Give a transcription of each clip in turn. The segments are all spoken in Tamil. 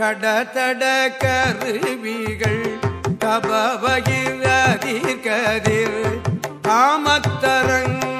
கடதட கருவிகள் கபவகிரதிர் கதிர் காமத்தரங்க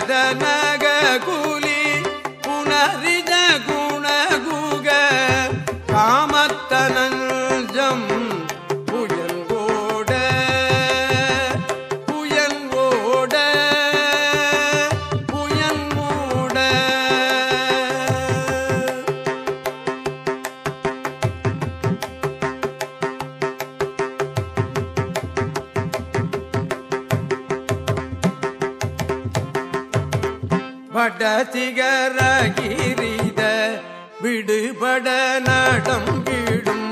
வடதிகரகிரித விடுபட நடம் விடும்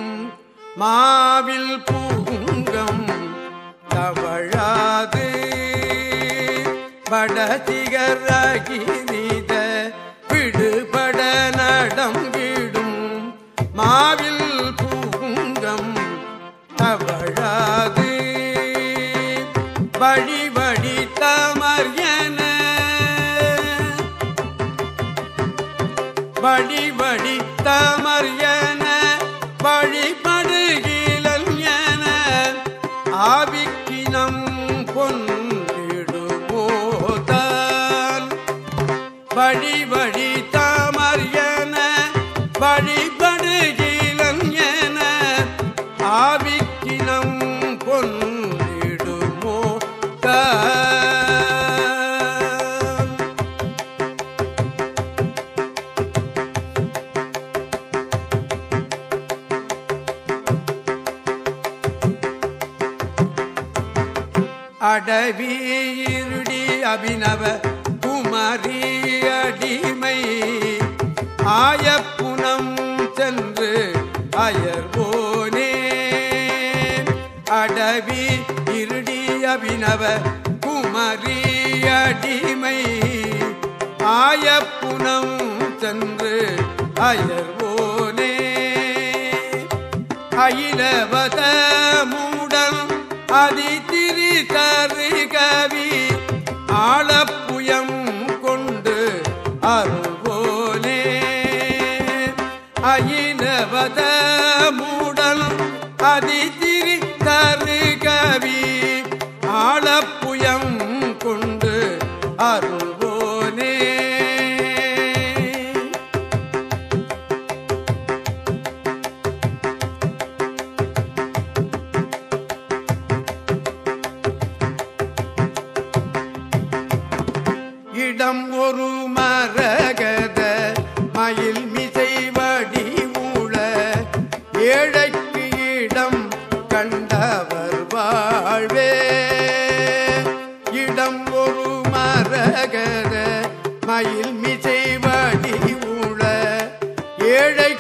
மாவில் பூங்கம் தவழாது. வடதிகரகிரித விடுபட நடம் வீடும் மாவில் பூங்கம் தவழாது. வழி வழி வழி என வழிபடுகிலன் என ஆவிக்கினம் கொண்டிடுமோதான் வழி அடவியிருடி அபிநவ குமரி அடிமை ஆயப்புனம் சென்று அயர்வோனே. அடவி இருடி அபிநவ குமரி அடிமை ஆயப்புனம் சென்று அயர்வோனே. அயிலவ அதி திரு தரு கவி ஆளப்புயம் கொண்டு அருள்வோனே. அயிலவத மூடன் அதிதிரி தரு கவி ஆளப்புயம் கொண்டு அருள்வோனே இடம் ஒரு மரகத மயில் மிசை வடி ஊழ ஏழைக்கு இடம் கண்டவர் வாழ்வே. இடம் ஒரு மரகத மயில் மிசை வடி ஊழ ஏழை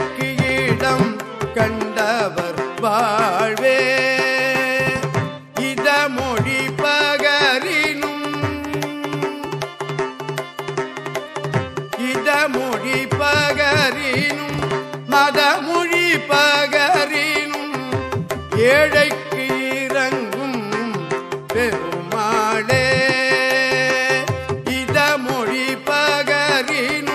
பகரின் ஏழைக்கு இறங்கும் பெருமாளே. இதமொழி பகரின்